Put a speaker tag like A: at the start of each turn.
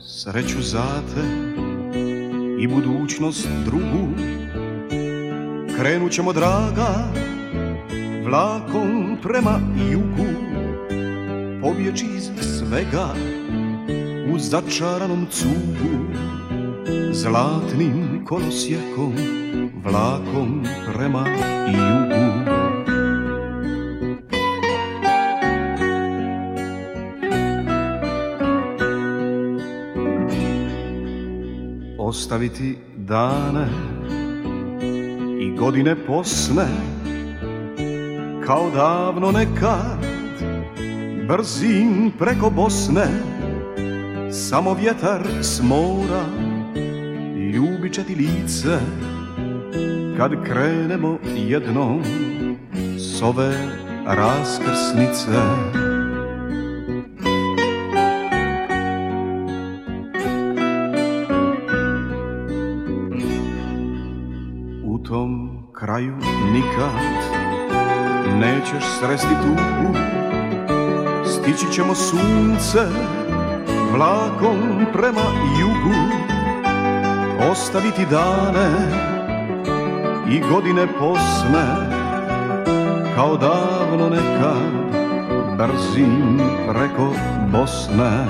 A: sreću za te i budućnost drugu. Krenut ćemo draga vlakom prema jugu Pobjeći iz svega u začaranom cugu Zlatnim kolosjekom vlakom prema jugu Ostaviti dane i godine posne Kao davno nekad brzim preko Bosne. Samo vjetar s mora ljubit će ti lice Kad krenemo jednom s ove raskrsnice tom kraju nikad nećeš sresti tugu Stići ćemo sunce vlakom prema jugu Ostaviti dane i godine posne Kao davno nekad brzim preko Bosne